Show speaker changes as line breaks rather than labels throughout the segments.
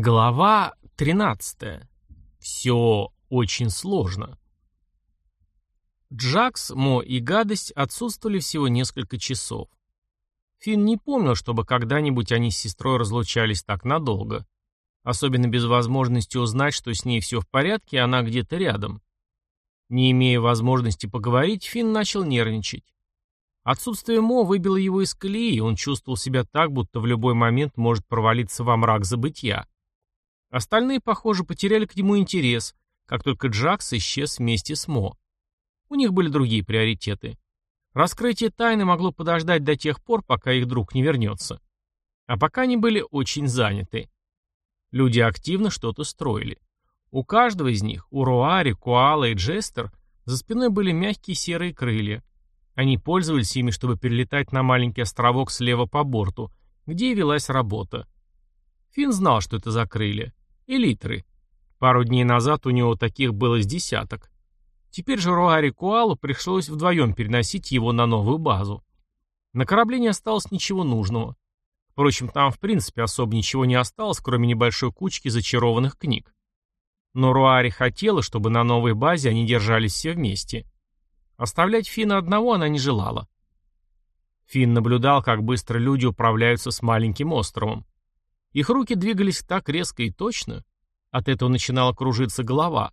Глава 13. Все очень сложно. Джакс, Мо и Гадость отсутствовали всего несколько часов. Финн не помнил, чтобы когда-нибудь они с сестрой разлучались так надолго. Особенно без возможности узнать, что с ней все в порядке, и она где-то рядом. Не имея возможности поговорить, Финн начал нервничать. Отсутствие Мо выбило его из колеи, он чувствовал себя так, будто в любой момент может провалиться во мрак забытья. Остальные, похоже, потеряли к нему интерес, как только Джакс исчез вместе с Мо. У них были другие приоритеты. Раскрытие тайны могло подождать до тех пор, пока их друг не вернется. А пока они были очень заняты. Люди активно что-то строили. У каждого из них, у Руари, Куала и Джестер, за спиной были мягкие серые крылья. Они пользовались ими, чтобы перелетать на маленький островок слева по борту, где и велась работа. Финн знал, что это за крылья. Элитры. Пару дней назад у него таких было с десяток. Теперь же Руари Куалу пришлось вдвоем переносить его на новую базу. На корабле не осталось ничего нужного. Впрочем, там в принципе особо ничего не осталось, кроме небольшой кучки зачарованных книг. Но Руари хотела, чтобы на новой базе они держались все вместе. Оставлять Фина одного она не желала. Фин наблюдал, как быстро люди управляются с маленьким островом. Их руки двигались так резко и точно. От этого начинала кружиться голова.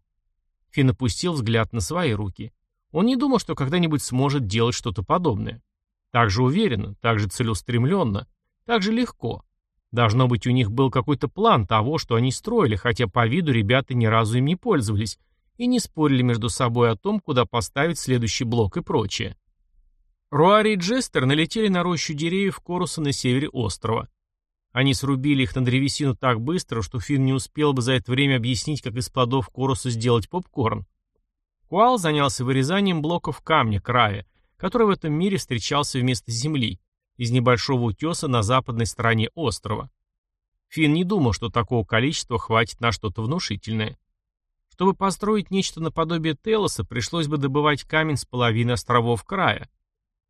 Финн опустил взгляд на свои руки. Он не думал, что когда-нибудь сможет делать что-то подобное. Так же уверенно, так же целеустремленно, так же легко. Должно быть, у них был какой-то план того, что они строили, хотя по виду ребята ни разу им не пользовались и не спорили между собой о том, куда поставить следующий блок и прочее. Руари и Джестер налетели на рощу деревьев Коруса на севере острова. Они срубили их на древесину так быстро, что Финн не успел бы за это время объяснить, как из плодов коруса сделать попкорн. Куал занялся вырезанием блоков камня края, который в этом мире встречался вместо земли, из небольшого утеса на западной стороне острова. Финн не думал, что такого количества хватит на что-то внушительное. Чтобы построить нечто наподобие Телоса, пришлось бы добывать камень с половины островов края.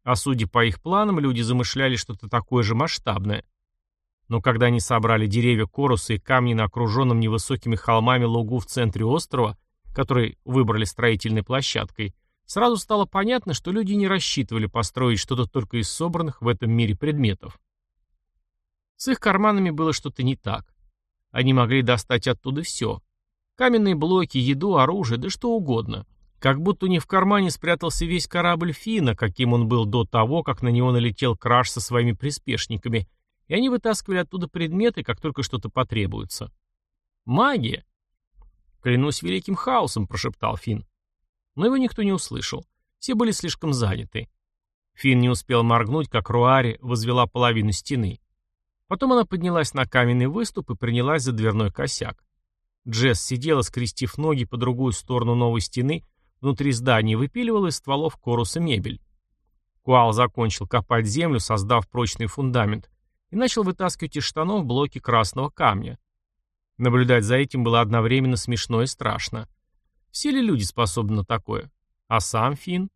А судя по их планам, люди замышляли что-то такое же масштабное. Но когда они собрали деревья коруса и камни на окруженном невысокими холмами лугу в центре острова, который выбрали строительной площадкой, сразу стало понятно, что люди не рассчитывали построить что-то только из собранных в этом мире предметов. С их карманами было что-то не так. Они могли достать оттуда все. Каменные блоки, еду, оружие, да что угодно. Как будто у них в кармане спрятался весь корабль Фина, каким он был до того, как на него налетел Краш со своими приспешниками, и они вытаскивали оттуда предметы, как только что-то потребуется. Магия! Клянусь великим хаосом, прошептал Финн. Но его никто не услышал. Все были слишком заняты. Финн не успел моргнуть, как Руари возвела половину стены. Потом она поднялась на каменный выступ и принялась за дверной косяк. Джесс сидела, скрестив ноги по другую сторону новой стены, внутри здания выпиливала из стволов коруса мебель. Куал закончил копать землю, создав прочный фундамент, и начал вытаскивать из штанов блоки красного камня. Наблюдать за этим было одновременно смешно и страшно. Все ли люди способны на такое? А сам Финн?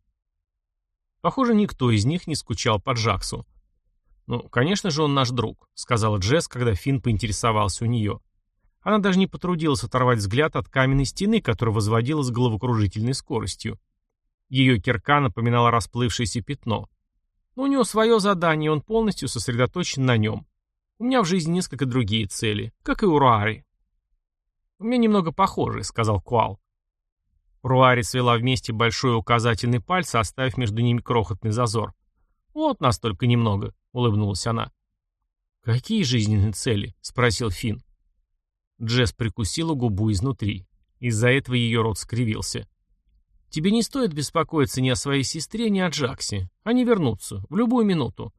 Похоже, никто из них не скучал по Джаксу. «Ну, конечно же, он наш друг», — сказала Джесс, когда Финн поинтересовался у нее. Она даже не потрудилась оторвать взгляд от каменной стены, которая возводилась головокружительной скоростью. Ее кирка напоминала расплывшееся пятно. Но у него свое задание, и он полностью сосредоточен на нем. У меня в жизни несколько другие цели, как и у Руари. «У меня немного похожие», — сказал Куал. Руари свела вместе большой указательный пальцы, оставив между ними крохотный зазор. «Вот настолько немного», — улыбнулась она. «Какие жизненные цели?» — спросил Финн. Джесс прикусила губу изнутри. Из-за этого ее рот скривился. Тебе не стоит беспокоиться ни о своей сестре, ни о Джаксе. Они вернутся. В любую минуту.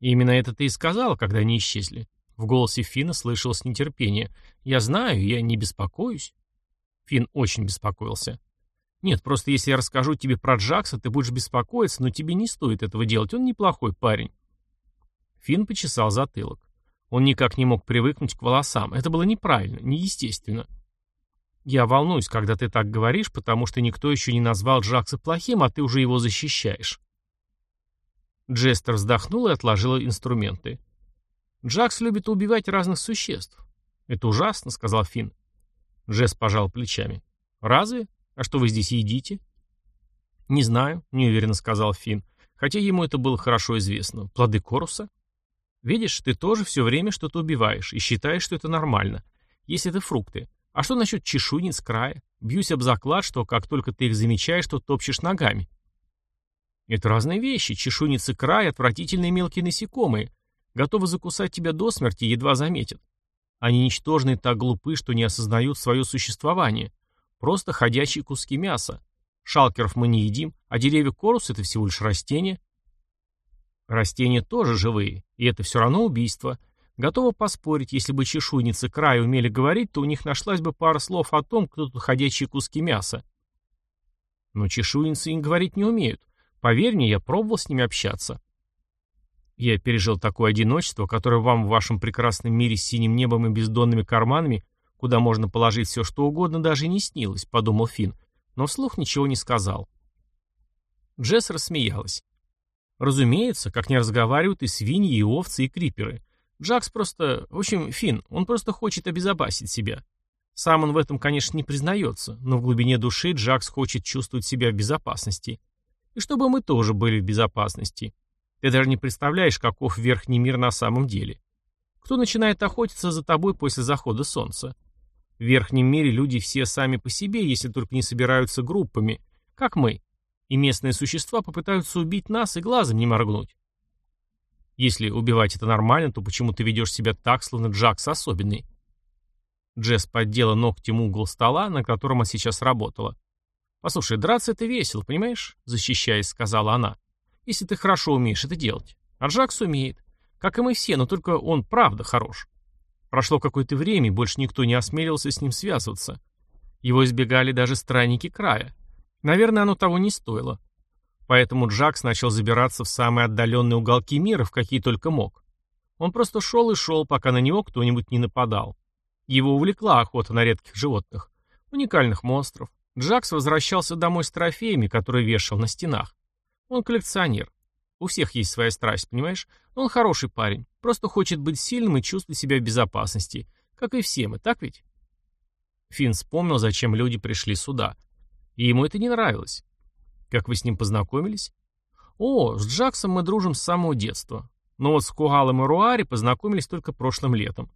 Именно это ты и сказала, когда они исчезли. В голосе Фина слышалось нетерпение. Я знаю, я не беспокоюсь. Фин очень беспокоился. Нет, просто если я расскажу тебе про Джакса, ты будешь беспокоиться, но тебе не стоит этого делать. Он неплохой парень. Фин почесал затылок. Он никак не мог привыкнуть к волосам. Это было неправильно, неестественно. Я волнуюсь, когда ты так говоришь, потому что никто еще не назвал Джакса плохим, а ты уже его защищаешь. Джестер вздохнул и отложил инструменты. Джакс любит убивать разных существ. «Это ужасно», — сказал Финн. Джесс пожал плечами. «Разве? А что вы здесь едите?» «Не знаю», — неуверенно сказал Финн, хотя ему это было хорошо известно. «Плоды коруса?» «Видишь, ты тоже все время что-то убиваешь и считаешь, что это нормально, если это фрукты. А что насчет чешуйниц края? Бьюсь об заклад, что как только ты их замечаешь, то топчешь ногами». «Это разные вещи. Чешуйницы края — отвратительные мелкие насекомые. Готовы закусать тебя до смерти, едва заметят. Они ничтожны и так глупы, что не осознают свое существование. Просто ходячие куски мяса. Шалкеров мы не едим, а деревья корус — это всего лишь растения. Растения тоже живые, и это все равно убийство. Готова поспорить, если бы чешуйницы края умели говорить, то у них нашлась бы пара слов о том, кто тут ходячие куски мяса. Но чешуйницы им говорить не умеют. Поверь мне, я пробовал с ними общаться. Я пережил такое одиночество, которое вам в вашем прекрасном мире с синим небом и бездонными карманами, куда можно положить все что угодно, даже не снилось, подумал Финн, но вслух ничего не сказал. Джесс рассмеялась. Разумеется, как не разговаривают и свиньи, и овцы, и криперы. Джакс просто... В общем, Финн, он просто хочет обезопасить себя. Сам он в этом, конечно, не признается, но в глубине души Джакс хочет чувствовать себя в безопасности. И чтобы мы тоже были в безопасности. Ты даже не представляешь, каков верхний мир на самом деле. Кто начинает охотиться за тобой после захода солнца? В верхнем мире люди все сами по себе, если только не собираются группами, как мы. И местные существа попытаются убить нас и глазом не моргнуть. Если убивать это нормально, то почему ты ведешь себя так, словно Джакс особенный? Джесс поддела ногтем угол стола, на котором она сейчас работала. «Послушай, драться это весело, понимаешь?» — защищаясь, сказала она. «Если ты хорошо умеешь это делать. А Джакс умеет. Как и мы все, но только он правда хорош. Прошло какое-то время, больше никто не осмеливался с ним связываться. Его избегали даже странники края. Наверное, оно того не стоило. Поэтому Джакс начал забираться в самые отдаленные уголки мира, в какие только мог. Он просто шел и шел, пока на него кто-нибудь не нападал. Его увлекла охота на редких животных, уникальных монстров. Джакс возвращался домой с трофеями, которые вешал на стенах. Он коллекционер. У всех есть своя страсть, понимаешь? Он хороший парень, просто хочет быть сильным и чувствовать себя в безопасности, как и все мы, так ведь? Финн вспомнил, зачем люди пришли сюда. И ему это не нравилось. Как вы с ним познакомились? О, с Джаксом мы дружим с самого детства. Но вот с Куалом и Руари познакомились только прошлым летом.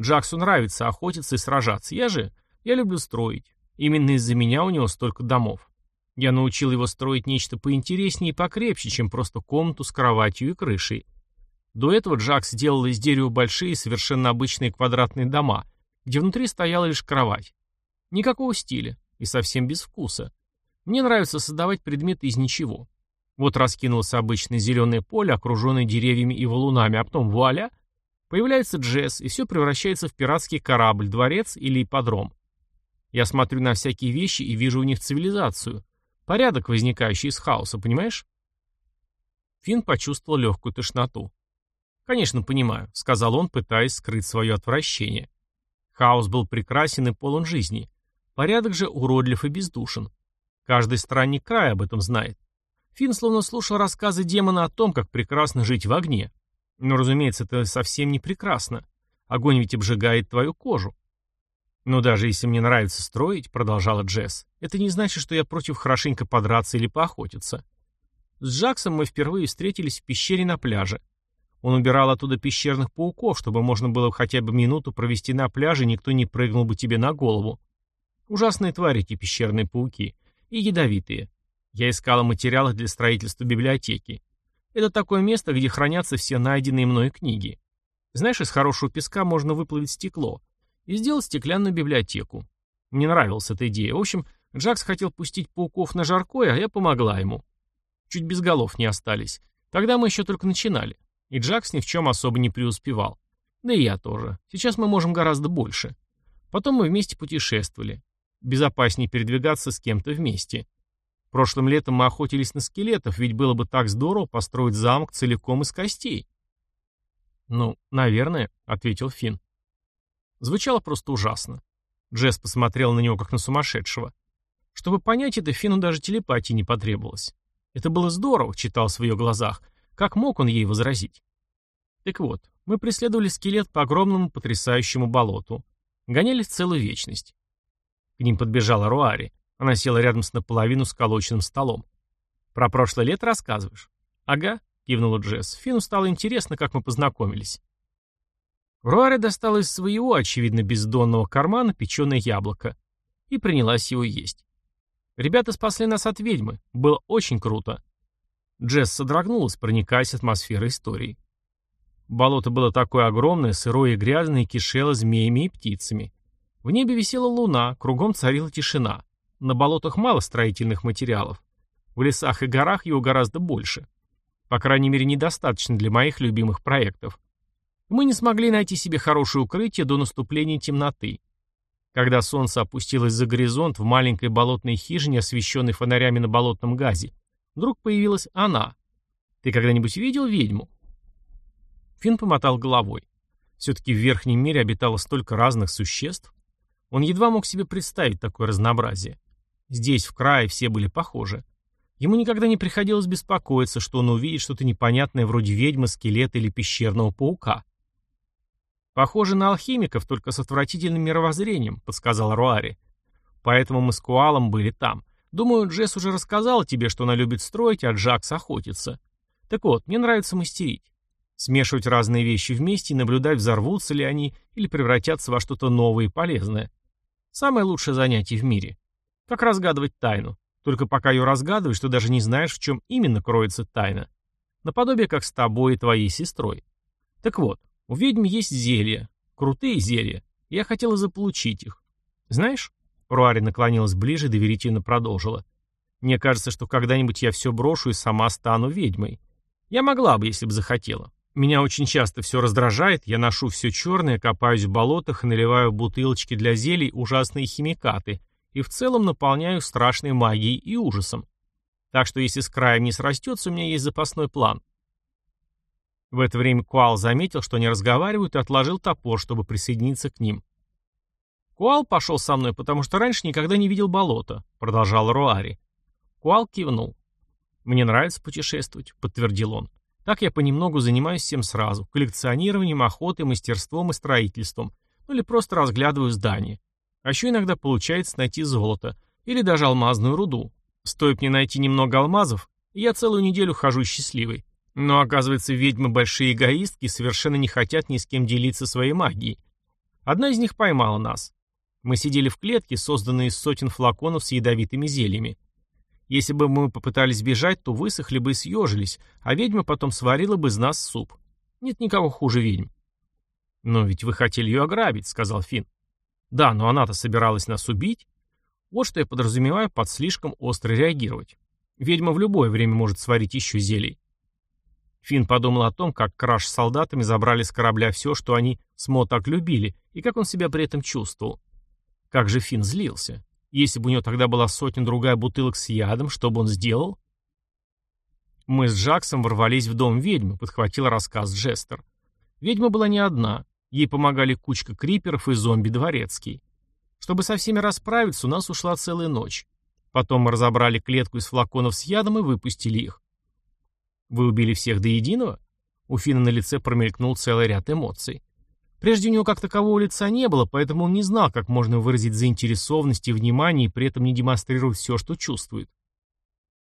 Джаксу нравится охотиться и сражаться. Я же, я люблю строить. Именно из-за меня у него столько домов. Я научил его строить нечто поинтереснее и покрепче, чем просто комнату с кроватью и крышей. До этого Джакс сделал из дерева большие, совершенно обычные квадратные дома, где внутри стояла лишь кровать. Никакого стиля и совсем без вкуса. Мне нравится создавать предметы из ничего. Вот раскинулось обычное зеленое поле, окруженное деревьями и валунами, а потом вуаля, появляется Джесс, и все превращается в пиратский корабль, дворец или ипподром. Я смотрю на всякие вещи и вижу у них цивилизацию, Порядок, возникающий из хаоса, понимаешь? Финн почувствовал легкую тошноту. «Конечно, понимаю», — сказал он, пытаясь скрыть свое отвращение. Хаос был прекрасен и полон жизни. Порядок же уродлив и бездушен. Каждый странник края об этом знает. Финн словно слушал рассказы демона о том, как прекрасно жить в огне. Но, разумеется, это совсем не прекрасно. Огонь ведь обжигает твою кожу. «Но даже если мне нравится строить», — продолжала Джесс, «это не значит, что я против хорошенько подраться или поохотиться». С Джаксом мы впервые встретились в пещере на пляже. Он убирал оттуда пещерных пауков, чтобы можно было хотя бы минуту провести на пляже, и никто не прыгнул бы тебе на голову. Ужасные твари эти пещерные пауки. И ядовитые. Я искала материалы для строительства библиотеки. Это такое место, где хранятся все найденные мной книги. Знаешь, из хорошего песка можно выплавить стекло и сделал стеклянную библиотеку. Мне нравилась эта идея. В общем, Джакс хотел пустить пауков на жаркое, а я помогла ему. Чуть без голов не остались. Тогда мы еще только начинали. И Джакс ни в чем особо не преуспевал. Да и я тоже. Сейчас мы можем гораздо больше. Потом мы вместе путешествовали. Безопаснее передвигаться с кем-то вместе. Прошлым летом мы охотились на скелетов, ведь было бы так здорово построить замок целиком из костей. «Ну, наверное», — ответил Финн. Звучало просто ужасно. Джесс посмотрел на него, как на сумасшедшего. Чтобы понять это, Фину даже телепатии не потребовалось. Это было здорово, читал в ее глазах. Как мог он ей возразить? Так вот, мы преследовали скелет по огромному потрясающему болоту. Гонялись целую вечность. Ним подбежала Руари. Она села рядом с наполовину сколоченным столом. «Про прошлое лето рассказываешь?» «Ага», — кивнула Джесс. «Фину стало интересно, как мы познакомились». Руари достала из своего, очевидно, бездонного кармана печеное яблоко и принялась его есть. Ребята спасли нас от ведьмы. Было очень круто. Джесс содрогнулась, проникаясь атмосферой истории. Болото было такое огромное, сырое и грязное, и кишело змеями и птицами. В небе висела луна, кругом царила тишина. На болотах мало строительных материалов. В лесах и горах его гораздо больше. По крайней мере, недостаточно для моих любимых проектов. Мы не смогли найти себе хорошее укрытие до наступления темноты. Когда солнце опустилось за горизонт в маленькой болотной хижине, освещенной фонарями на болотном газе, вдруг появилась она. «Ты когда-нибудь видел ведьму?» Финн помотал головой. Все-таки в верхнем мире обитало столько разных существ. Он едва мог себе представить такое разнообразие. Здесь, в крае, все были похожи. Ему никогда не приходилось беспокоиться, что он увидит что-то непонятное вроде ведьмы, скелета или пещерного паука. «Похоже на алхимиков, только с отвратительным мировоззрением», — подсказал Руари. «Поэтому мы с Куалом были там. Думаю, Джесс уже рассказала тебе, что она любит строить, а Джакс охотится. Так вот, мне нравится мастерить. Смешивать разные вещи вместе и наблюдать, взорвутся ли они или превратятся во что-то новое и полезное. Самое лучшее занятие в мире. Как разгадывать тайну. Только пока ее разгадываешь, ты даже не знаешь, в чем именно кроется тайна. Наподобие как с тобой и твоей сестрой. Так вот, у ведьм есть зелья. Крутые зелья. Я хотела заполучить их. Знаешь? Руари наклонилась ближе и доверительно продолжила. Мне кажется, что когда-нибудь я все брошу и сама стану ведьмой. Я могла бы, если бы захотела. Меня очень часто все раздражает, я ношу все черное, копаюсь в болотах и наливаю в бутылочки для зелий ужасные химикаты и в целом наполняю страшной магией и ужасом. Так что если с краем не срастется, у меня есть запасной план. В это время Куал заметил, что они разговаривают, и отложил топор, чтобы присоединиться к ним. «Куал пошел со мной, потому что раньше никогда не видел болота», — продолжал Руари. Куал кивнул. «Мне нравится путешествовать», — подтвердил он. «Так я понемногу занимаюсь всем сразу. Коллекционированием, охотой, мастерством и строительством. Ну или просто разглядываю здания. А еще иногда получается найти золото. Или даже алмазную руду. Стоит мне найти немного алмазов, я целую неделю хожу счастливый. Но, оказывается, ведьмы большие эгоистки совершенно не хотят ни с кем делиться своей магией. Одна из них поймала нас. Мы сидели в клетке, созданной из сотен флаконов с ядовитыми зельями. Если бы мы попытались бежать, то высохли бы и съежились, а ведьма потом сварила бы из нас суп. Нет никого хуже ведьм. «Но ведь вы хотели ее ограбить», — сказал Финн. «Да, но она-то собиралась нас убить. Вот что я подразумеваю под слишком остро реагировать. Ведьма в любое время может сварить еще зелий. Финн подумал о том, как Краш с солдатами забрали с корабля все, что они с так любили, и как он себя при этом чувствовал. Как же Финн злился. Если бы у него тогда была сотня-другая бутылок с ядом, что бы он сделал? Мы с Джаксом ворвались в дом ведьмы, подхватил рассказ Джестер. Ведьма была не одна. Ей помогали кучка криперов и зомби-дворецкий. Чтобы со всеми расправиться, у нас ушла целая ночь. Потом мы разобрали клетку из флаконов с ядом и выпустили их. Вы убили всех до единого? У Фина на лице промелькнул целый ряд эмоций. Прежде у него как такового лица не было, поэтому он не знал, как можно выразить заинтересованность и внимание и при этом не демонстрировать все, что чувствует.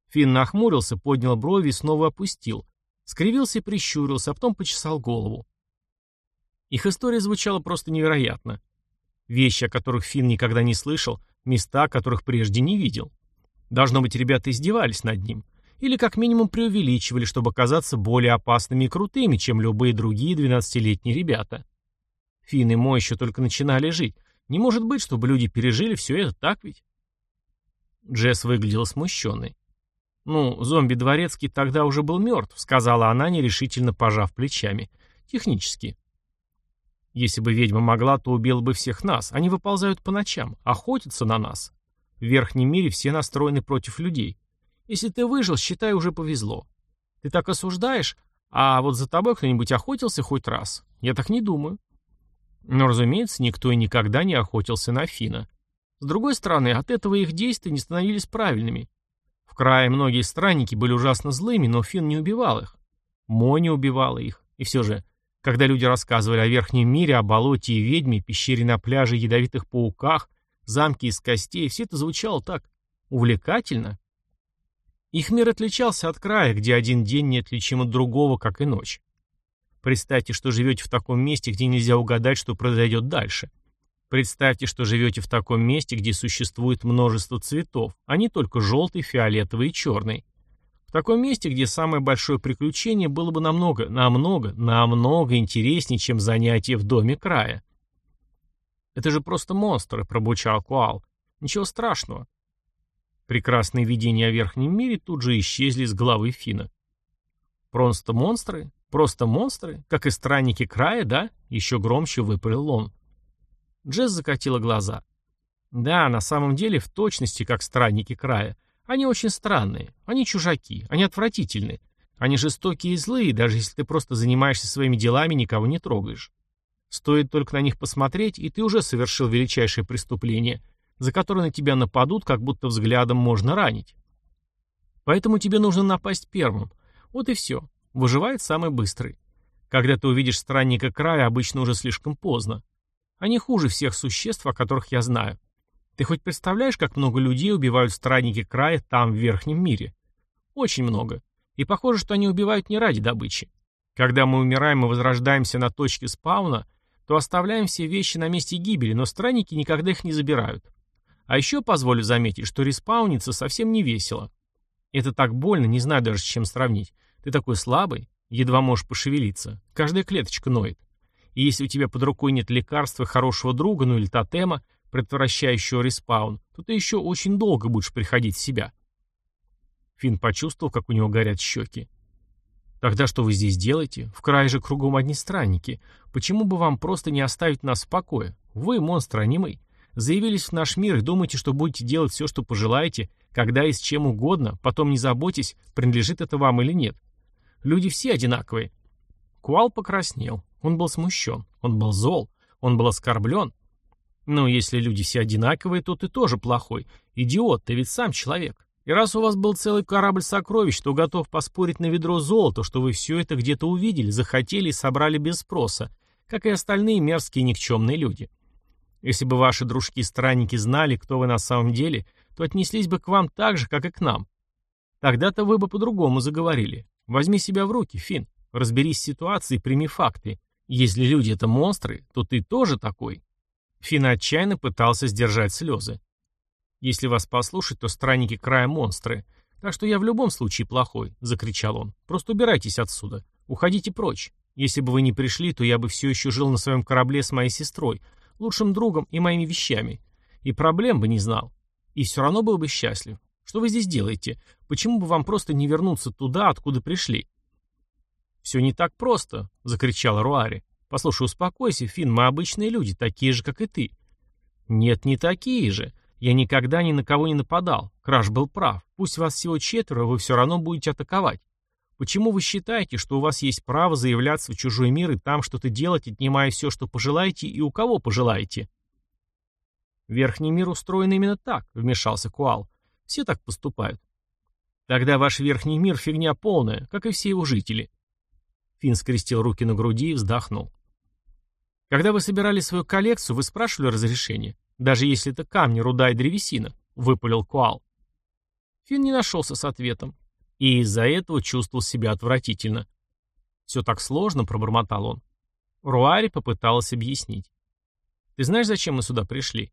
Финн нахмурился, поднял брови и снова опустил. Скривился и прищурился, а потом почесал голову. Их история звучала просто невероятно. Вещи, о которых Финн никогда не слышал, места, которых прежде не видел. Должно быть, ребята издевались над ним. Или как минимум преувеличивали, чтобы казаться более опасными и крутыми, чем любые другие 12-летние ребята. Финн и Мо еще только начинали жить. Не может быть, чтобы люди пережили все это, так ведь? Джесс выглядел смущенной. «Ну, зомби-дворецкий тогда уже был мертв», — сказала она, нерешительно пожав плечами. «Технически». «Если бы ведьма могла, то убила бы всех нас. Они выползают по ночам, охотятся на нас. В верхнем мире все настроены против людей. Если ты выжил, считай, уже повезло. Ты так осуждаешь, а вот за тобой кто-нибудь охотился хоть раз? Я так не думаю. Но, разумеется, никто и никогда не охотился на Фина. С другой стороны, от этого их действия не становились правильными. В крае многие странники были ужасно злыми, но Фин не убивал их. Мо не убивала их. И все же, Когда люди рассказывали о верхнем мире, о болоте и ведьме, пещере на пляже, ядовитых пауках, замке из костей, все это звучало так увлекательно. Их мир отличался от края, где один день неотличим от другого, как и ночь. Представьте, что живете в таком месте, где нельзя угадать, что произойдет дальше. Представьте, что живете в таком месте, где существует множество цветов, а не только желтый, фиолетовый и черный. В таком месте, где самое большое приключение было бы намного, намного, намного интереснее, чем занятие в доме края. «Это же просто монстры», — пробучал Куал. «Ничего страшного». Прекрасные видения о верхнем мире тут же исчезли с головы Фина. «Просто монстры? Просто монстры? Как и странники края, да?» — еще громче выпалил он. Джесс закатила глаза. «Да, на самом деле, в точности, как странники края. Они очень странные, они чужаки, они отвратительны. Они жестокие и злые, даже если ты просто занимаешься своими делами, никого не трогаешь. Стоит только на них посмотреть, и ты уже совершил величайшее преступление, за которое на тебя нападут, как будто взглядом можно ранить. Поэтому тебе нужно напасть первым. Вот и все. Выживает самый быстрый. Когда ты увидишь странника края, обычно уже слишком поздно. Они хуже всех существ, о которых я знаю. Ты хоть представляешь, как много людей убивают странники края там, в верхнем мире? Очень много. И похоже, что они убивают не ради добычи. Когда мы умираем и возрождаемся на точке спауна, то оставляем все вещи на месте гибели, но странники никогда их не забирают. А еще позволю заметить, что респауниться совсем не весело. Это так больно, не знаю даже с чем сравнить. Ты такой слабый, едва можешь пошевелиться. Каждая клеточка ноет. И если у тебя под рукой нет лекарства хорошего друга, ну или тотема, предотвращающего респаун, то ты еще очень долго будешь приходить в себя. Финн почувствовал, как у него горят щеки. Тогда что вы здесь делаете? В крае же кругом одни странники. Почему бы вам просто не оставить нас в покое? Вы, монстры, а не мы. Заявились в наш мир и думаете, что будете делать все, что пожелаете, когда и с чем угодно, потом не заботьтесь, принадлежит это вам или нет. Люди все одинаковые. Куал покраснел. Он был смущен. Он был зол. Он был оскорблен. Ну, если люди все одинаковые, то ты тоже плохой. Идиот, ты ведь сам человек. И раз у вас был целый корабль сокровищ, то готов поспорить на ведро золота, что вы все это где-то увидели, захотели и собрали без спроса, как и остальные мерзкие никчемные люди. Если бы ваши дружки-странники знали, кто вы на самом деле, то отнеслись бы к вам так же, как и к нам. Тогда-то вы бы по-другому заговорили. Возьми себя в руки, Финн. Разберись с ситуацией прими факты. Если люди — это монстры, то ты тоже такой. Финн отчаянно пытался сдержать слезы. «Если вас послушать, то странники края монстры. Так что я в любом случае плохой», — закричал он. «Просто убирайтесь отсюда. Уходите прочь. Если бы вы не пришли, то я бы все еще жил на своем корабле с моей сестрой, лучшим другом и моими вещами. И проблем бы не знал. И все равно был бы счастлив. Что вы здесь делаете? Почему бы вам просто не вернуться туда, откуда пришли?» «Все не так просто», — закричала Руари. Послушай, успокойся, Финн, мы обычные люди, такие же, как и ты. Нет, не такие же. Я никогда ни на кого не нападал. Краш был прав. Пусть вас всего четверо, вы все равно будете атаковать. Почему вы считаете, что у вас есть право заявляться в чужой мир и там что-то делать, отнимая все, что пожелаете и у кого пожелаете? Верхний мир устроен именно так, вмешался Куал. Все так поступают. Тогда ваш верхний мир фигня полная, как и все его жители. Финн скрестил руки на груди и вздохнул. Когда вы собирали свою коллекцию, вы спрашивали разрешение? Даже если это камни, руда и древесина, выпалил Куал. Финн не нашелся с ответом. И из-за этого чувствовал себя отвратительно. «Все так сложно», — пробормотал он. Руари попыталась объяснить. «Ты знаешь, зачем мы сюда пришли?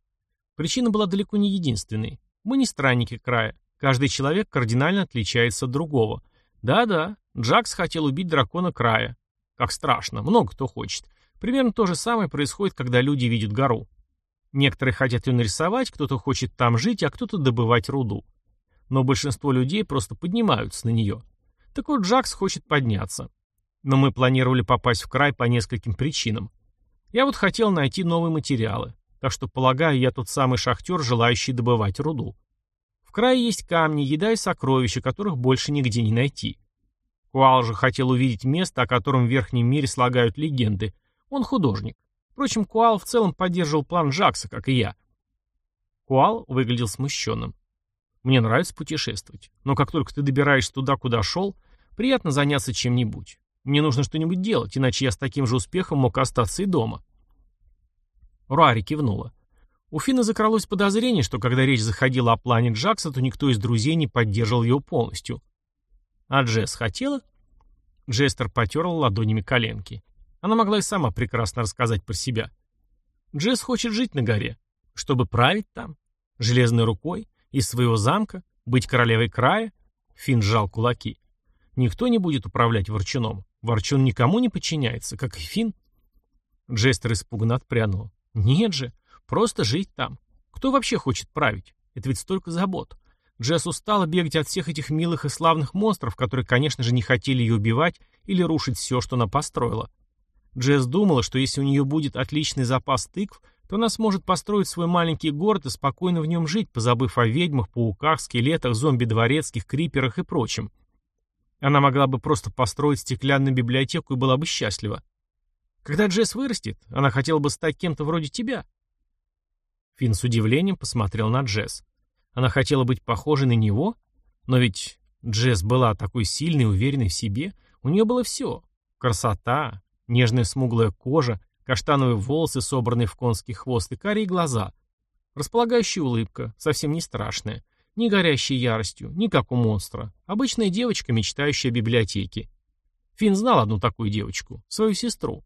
Причина была далеко не единственной. Мы не странники края. Каждый человек кардинально отличается от другого. Да-да, Джакс хотел убить дракона края. Как страшно, много кто хочет. Примерно то же самое происходит, когда люди видят гору. Некоторые хотят ее нарисовать, кто-то хочет там жить, а кто-то добывать руду. Но большинство людей просто поднимаются на нее. Так вот, Джакс хочет подняться. Но мы планировали попасть в край по нескольким причинам. Я вот хотел найти новые материалы, так что, полагаю, я тот самый шахтер, желающий добывать руду. В крае есть камни, еда и сокровища, которых больше нигде не найти. Куал же хотел увидеть место, о котором в Верхнем мире слагают легенды, он художник. Впрочем, Куал в целом поддерживал план Жакса, как и я. Куал выглядел смущенным. Мне нравится путешествовать, но как только ты добираешься туда, куда шел, приятно заняться чем-нибудь. Мне нужно что-нибудь делать, иначе я с таким же успехом мог остаться и дома. Руари кивнула. У Фина закралось подозрение, что когда речь заходила о плане Джакса, то никто из друзей не поддерживал его полностью. А Джесс хотела? Джестер потерла ладонями коленки. Она могла и сама прекрасно рассказать про себя. Джесс хочет жить на горе, чтобы править там, железной рукой, из своего замка, быть королевой края. Фин сжал кулаки. Никто не будет управлять Ворчуном. Ворчун никому не подчиняется, как и Фин. Джестер испуганно отпрянул. Нет же, просто жить там. Кто вообще хочет править? Это ведь столько забот. Джесс устала бегать от всех этих милых и славных монстров, которые, конечно же, не хотели ее убивать или рушить все, что она построила. Джесс думала, что если у нее будет отличный запас тыкв, то она сможет построить свой маленький город и спокойно в нем жить, позабыв о ведьмах, пауках, скелетах, зомби-дворецких, криперах и прочем. Она могла бы просто построить стеклянную библиотеку и была бы счастлива. Когда Джесс вырастет, она хотела бы стать кем-то вроде тебя. Финн с удивлением посмотрел на Джесс. Она хотела быть похожей на него? Но ведь Джесс была такой сильной и уверенной в себе. У нее было все. Красота, нежная смуглая кожа, каштановые волосы, собранные в конский хвост, и карие глаза. Располагающая улыбка, совсем не страшная, не горящая яростью, не как у монстра. Обычная девочка, мечтающая о библиотеке. Финн знал одну такую девочку, свою сестру.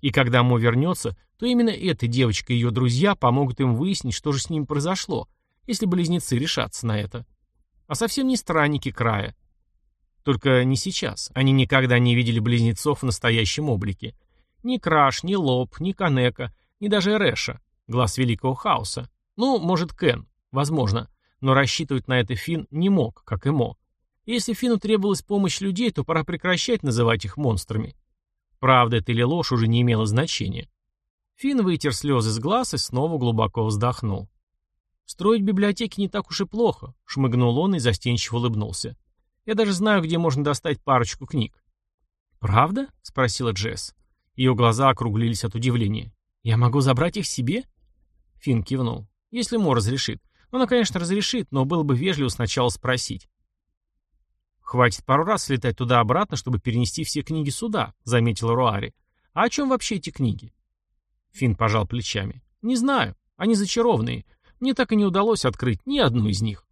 И когда Мо вернется, то именно эта девочка и ее друзья помогут им выяснить, что же с ним произошло, если близнецы решатся на это. А совсем не странники края. Только не сейчас. Они никогда не видели близнецов в настоящем облике. Ни Краш, ни Лоб, ни Канека, ни даже Эреша, глаз Великого Хаоса. Ну, может, Кен, возможно. Но рассчитывать на это Финн не мог, как и Мо. Если Фину требовалась помощь людей, то пора прекращать называть их монстрами. Правда это или ложь уже не имело значения. Финн вытер слезы с глаз и снова глубоко вздохнул. «Строить библиотеки не так уж и плохо», — шмыгнул он и застенчиво улыбнулся. «Я даже знаю, где можно достать парочку книг». «Правда?» — спросила Джесс. Ее глаза округлились от удивления. «Я могу забрать их себе?» Финн кивнул. «Если Мо разрешит. Она, конечно, разрешит, но было бы вежливо сначала спросить. «Хватит пару раз слетать туда-обратно, чтобы перенести все книги сюда», — заметила Руари. «А о чем вообще эти книги?» Финн пожал плечами. «Не знаю. Они зачарованные. Мне так и не удалось открыть ни одну из них».